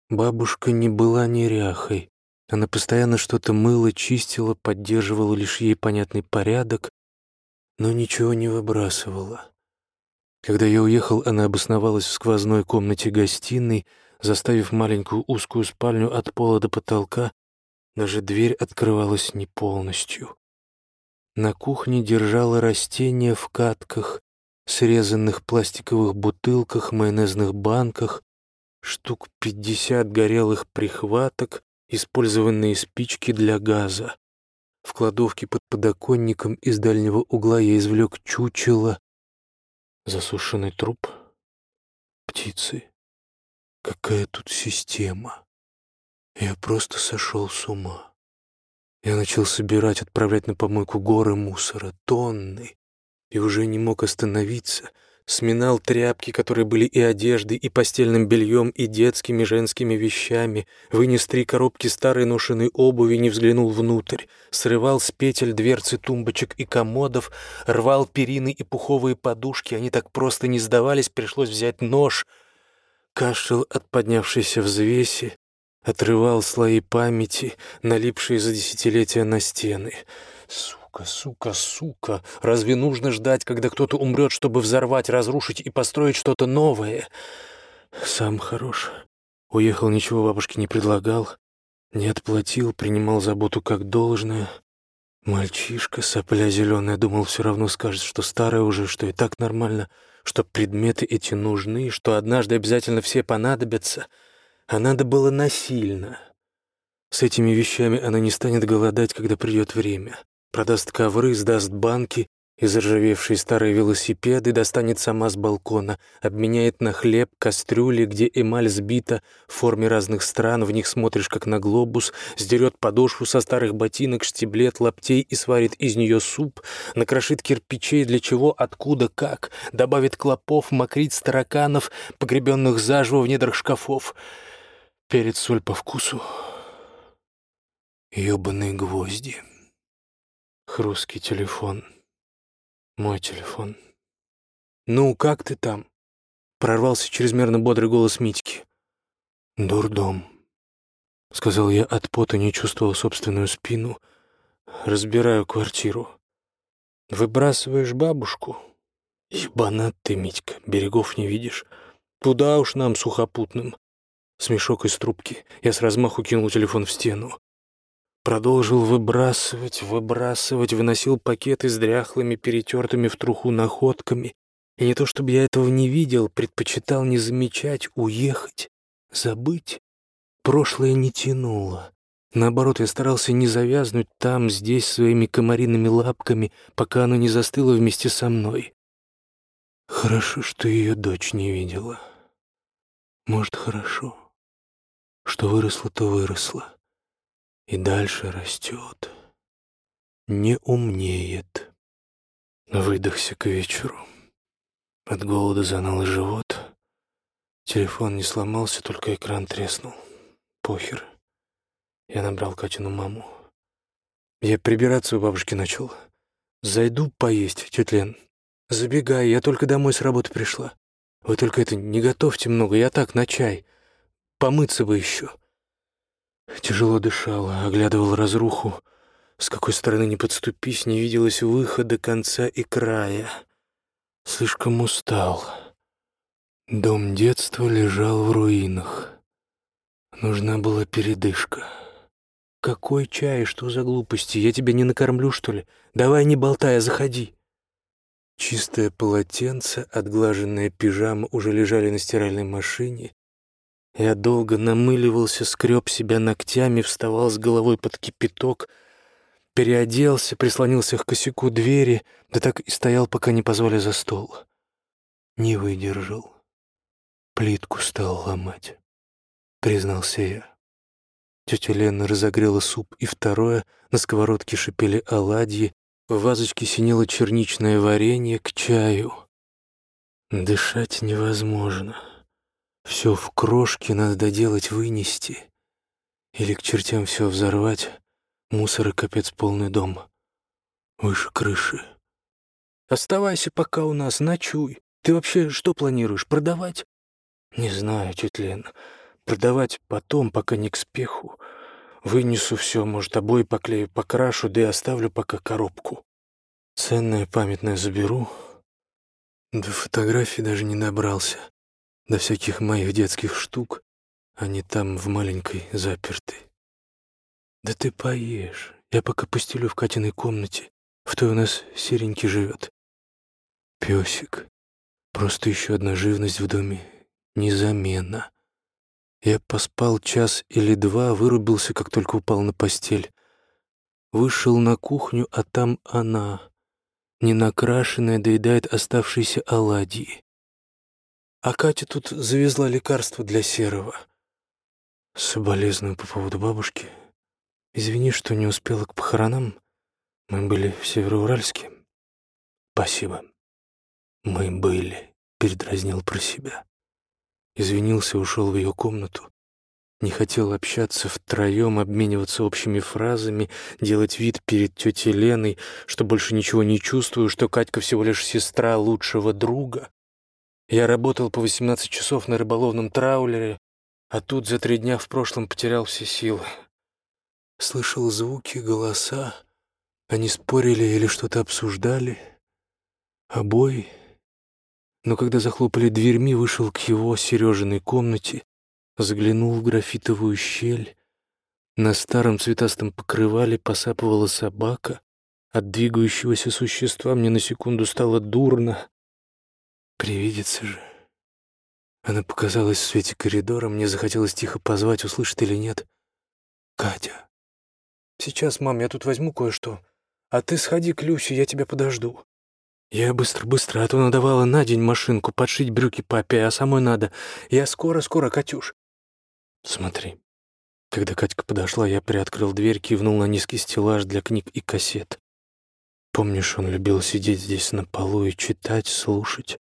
Бабушка не была неряхой. Она постоянно что-то мыла, чистила, поддерживала лишь ей понятный порядок, но ничего не выбрасывала. Когда я уехал, она обосновалась в сквозной комнате гостиной, заставив маленькую узкую спальню от пола до потолка, даже дверь открывалась не полностью. На кухне держала растения в катках, срезанных пластиковых бутылках, майонезных банках, штук пятьдесят горелых прихваток, использованные спички для газа. В кладовке под подоконником из дальнего угла я извлек чучело, засушенный труп, птицы. Какая тут система? Я просто сошел с ума. Я начал собирать, отправлять на помойку горы мусора, тонны, и уже не мог остановиться. Сминал тряпки, которые были и одеждой, и постельным бельем, и детскими женскими вещами, вынес три коробки старой ношеной обуви, не взглянул внутрь, срывал с петель дверцы тумбочек и комодов, рвал перины и пуховые подушки, они так просто не сдавались, пришлось взять нож, кашлял от поднявшейся взвеси, отрывал слои памяти, налипшие за десятилетия на стены. Сука, сука, сука, разве нужно ждать, когда кто-то умрет, чтобы взорвать, разрушить и построить что-то новое? Сам хорош. Уехал, ничего бабушке не предлагал, не отплатил, принимал заботу как должное. Мальчишка, сопля зеленая, думал, все равно скажет, что старая уже, что и так нормально, что предметы эти нужны, что однажды обязательно все понадобятся — а надо было насильно. С этими вещами она не станет голодать, когда придет время. Продаст ковры, сдаст банки и заржавевшие старые велосипеды, достанет сама с балкона, обменяет на хлеб, кастрюли, где эмаль сбита в форме разных стран, в них смотришь как на глобус, сдерет подошву со старых ботинок, штиблет, лаптей и сварит из нее суп, накрошит кирпичей для чего, откуда, как, добавит клопов, мокрит тараканов, погребенных заживо в недрах шкафов — Перец соль по вкусу. Ёбаные гвозди. Хрусткий телефон. Мой телефон. «Ну, как ты там?» Прорвался чрезмерно бодрый голос Митьки. «Дурдом», — сказал я от пота, не чувствовал собственную спину. «Разбираю квартиру. Выбрасываешь бабушку?» «Ебанат ты, Митька, берегов не видишь. Туда уж нам, сухопутным. Смешок из трубки. Я с размаху кинул телефон в стену. Продолжил выбрасывать, выбрасывать, выносил пакеты с дряхлыми, перетертыми в труху находками. И не то чтобы я этого не видел, предпочитал не замечать, уехать, забыть. Прошлое не тянуло. Наоборот, я старался не завязнуть там, здесь, своими комариными лапками, пока оно не застыло вместе со мной. Хорошо, что ее дочь не видела. Может, хорошо, что выросла, то выросла. И дальше растет. Не умнеет. Выдохся к вечеру. От голода заныл живот. Телефон не сломался, только экран треснул. Похер. Я набрал Катину маму. Я прибираться у бабушки начал. Зайду поесть, тетя Лен. Забегай, я только домой с работы пришла. Вы только это не готовьте много, я так на чай. Помыться бы еще. Тяжело дышала, оглядывал разруху. С какой стороны не подступись, не виделось выхода, конца и края. Слишком устал. Дом детства лежал в руинах. Нужна была передышка. «Какой чай? Что за глупости? Я тебя не накормлю, что ли? Давай не болтай, а заходи!» Чистое полотенце, отглаженная пижама уже лежали на стиральной машине. Я долго намыливался, скреб себя ногтями, вставал с головой под кипяток, переоделся, прислонился к косяку двери, да так и стоял, пока не позвали за стол. Не выдержал. Плитку стал ломать, признался я. Тетя Лена разогрела суп, и второе, на сковородке шипели оладьи, в вазочке синело черничное варенье к чаю. Дышать невозможно. Все в крошке надо доделать, вынести. Или к чертям все взорвать. Мусор и капец полный дом. Выше крыши. Оставайся пока у нас, ночуй. Ты вообще что планируешь, продавать? Не знаю, тетя Лена. Продавать потом, пока не к спеху. Вынесу все, может, обои поклею, покрашу, да и оставлю пока коробку. Ценное памятное заберу. До фотографий даже не добрался. До всяких моих детских штук. Они там в маленькой заперты. Да ты поешь. Я пока постелю в Катиной комнате. В той у нас серенький живет. Песик. Просто еще одна живность в доме. Незамена. Я поспал час или два, вырубился, как только упал на постель. Вышел на кухню, а там она, ненакрашенная, доедает оставшиеся оладьи. А Катя тут завезла лекарство для Серого. Соболезную по поводу бабушки. Извини, что не успела к похоронам. Мы были в Североуральске. Спасибо. Мы были, передразнил про себя. Извинился, ушел в ее комнату. Не хотел общаться втроем, обмениваться общими фразами, делать вид перед тетей Леной, что больше ничего не чувствую, что Катька всего лишь сестра лучшего друга. Я работал по 18 часов на рыболовном траулере, а тут за три дня в прошлом потерял все силы. Слышал звуки, голоса. Они спорили или что-то обсуждали. Обои но когда захлопали дверьми, вышел к его Сережиной комнате, заглянул в графитовую щель. На старом цветастом покрывале посапывала собака. От двигающегося существа мне на секунду стало дурно. Привидится же. Она показалась в свете коридора, мне захотелось тихо позвать, услышит или нет. «Катя». «Сейчас, мам, я тут возьму кое-что. А ты сходи к Люсе, я тебя подожду». Я быстро-быстро, а то надавала на день машинку подшить брюки папе, а самой надо. Я скоро-скоро, Катюш. Смотри. Когда Катька подошла, я приоткрыл дверь, кивнул на низкий стеллаж для книг и кассет. Помнишь, он любил сидеть здесь на полу и читать, слушать,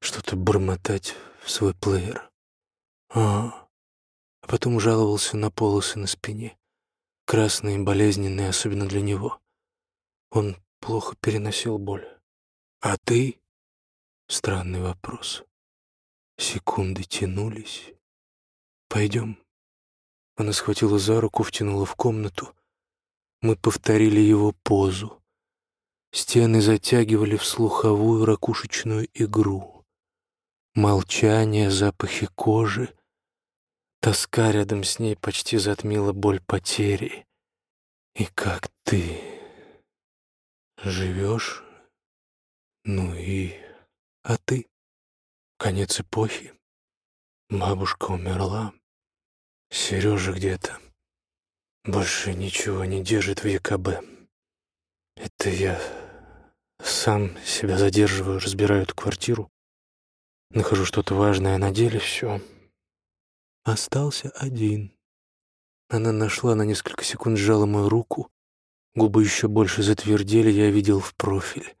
что-то бормотать в свой плеер. А, а потом жаловался на полосы на спине, красные болезненные, особенно для него. Он плохо переносил боль. А ты? Странный вопрос. Секунды тянулись. Пойдем. Она схватила за руку, втянула в комнату. Мы повторили его позу. Стены затягивали в слуховую ракушечную игру. Молчание, запахи кожи. Тоска рядом с ней почти затмила боль потери. «И как ты живешь? Ну и... А ты? Конец эпохи. Бабушка умерла. Сережа где-то. Больше ничего не держит в ЕКБ. Это я сам себя задерживаю, разбираю эту квартиру. Нахожу что-то важное, на деле все. Остался один. Она нашла на несколько секунд, сжала мою руку. Губы еще больше затвердели, я видел в профиль.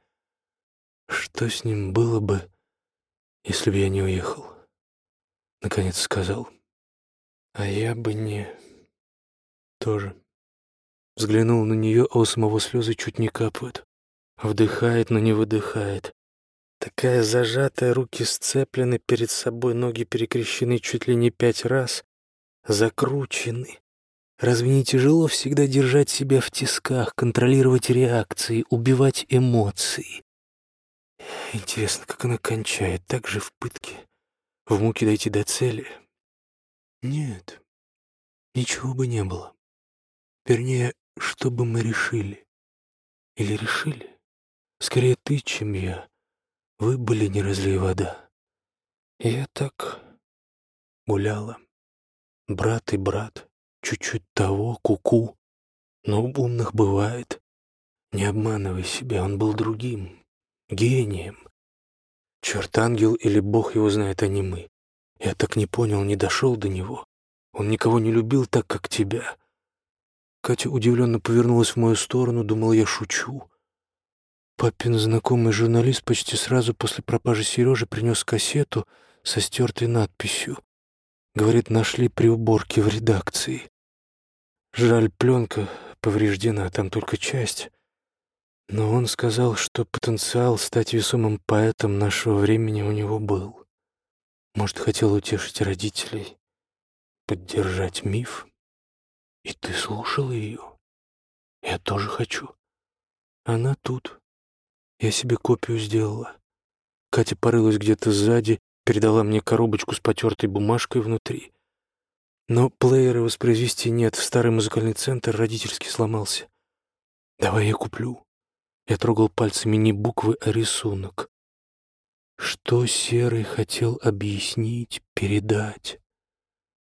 Что с ним было бы, если бы я не уехал? Наконец сказал. А я бы не... Тоже. Взглянул на нее, а у самого слезы чуть не капают. Вдыхает, но не выдыхает. Такая зажатая, руки сцеплены перед собой, ноги перекрещены чуть ли не пять раз, закручены. Разве не тяжело всегда держать себя в тисках, контролировать реакции, убивать эмоции? Интересно, как она кончает, так же в пытке, в муке дойти до цели? Нет, ничего бы не было. Вернее, что бы мы решили? Или решили? Скорее ты, чем я. Вы были не разлей вода. Я так гуляла. Брат и брат. Чуть-чуть того, куку. -ку. Но у умных бывает. Не обманывай себя, он был другим. Гением. Черт, ангел или бог его знает, а не мы. Я так не понял, не дошел до него. Он никого не любил так, как тебя. Катя удивленно повернулась в мою сторону, думал, я шучу. Папин знакомый журналист почти сразу после пропажи Сережи принес кассету со стертой надписью. Говорит, нашли при уборке в редакции. Жаль, пленка повреждена, там только часть. Но он сказал, что потенциал стать весомым поэтом нашего времени у него был. Может, хотел утешить родителей, поддержать миф. И ты слушал ее? Я тоже хочу. Она тут, я себе копию сделала. Катя порылась где-то сзади, передала мне коробочку с потертой бумажкой внутри. Но плеера воспроизвести нет, в старый музыкальный центр родительский сломался. Давай я куплю. Я трогал пальцами не буквы, а рисунок. Что Серый хотел объяснить, передать?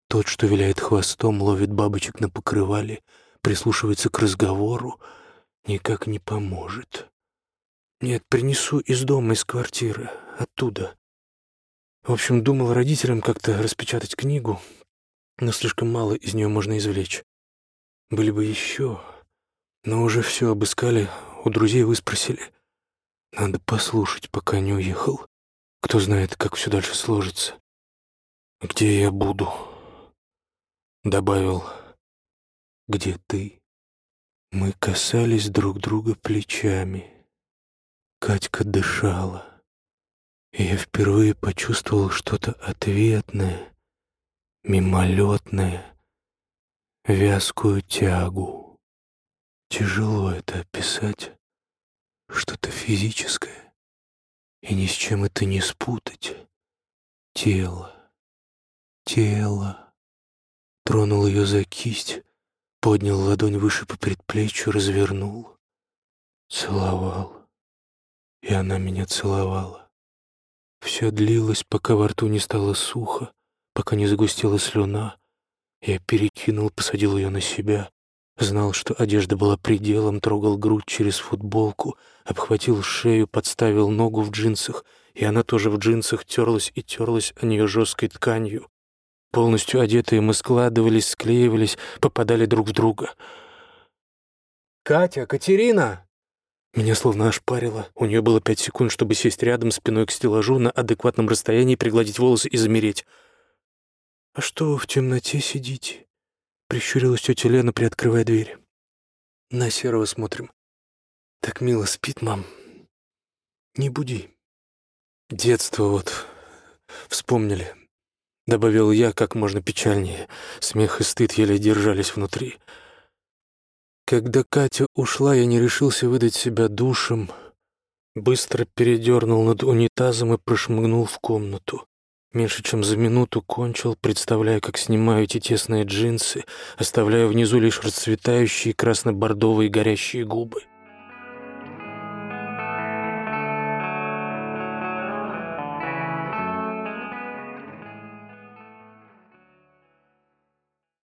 Тот, что виляет хвостом, ловит бабочек на покрывале, прислушивается к разговору, никак не поможет. Нет, принесу из дома, из квартиры, оттуда. В общем, думал родителям как-то распечатать книгу, но слишком мало из нее можно извлечь. Были бы еще, но уже все обыскали, у друзей выспросили. Надо послушать, пока не уехал. Кто знает, как все дальше сложится. Где я буду? Добавил, где ты? Мы касались друг друга плечами. Катька дышала. И я впервые почувствовал что-то ответное, мимолетное, вязкую тягу. Тяжело это описать, что-то физическое, и ни с чем это не спутать. Тело, тело. Тронул ее за кисть, поднял ладонь выше по предплечью, развернул, целовал и она меня целовала. Все длилось, пока во рту не стало сухо, пока не загустела слюна. Я перекинул, посадил ее на себя. Знал, что одежда была пределом, трогал грудь через футболку, обхватил шею, подставил ногу в джинсах, и она тоже в джинсах терлась и терлась о нее жесткой тканью. Полностью одетые мы складывались, склеивались, попадали друг в друга. «Катя! Катерина!» Меня словно ошпарило. У нее было пять секунд, чтобы сесть рядом спиной к стеллажу на адекватном расстоянии, пригладить волосы и замереть. «А что вы в темноте сидите?» — прищурилась тетя Лена, приоткрывая дверь. «На Серого смотрим. Так мило спит, мам. Не буди. Детство вот вспомнили». Добавил я как можно печальнее. Смех и стыд еле держались внутри. Когда Катя ушла, я не решился выдать себя душем, быстро передернул над унитазом и прошмыгнул в комнату. Меньше чем за минуту кончил, представляя, как снимаю эти тесные джинсы, оставляя внизу лишь расцветающие красно-бордовые горящие губы.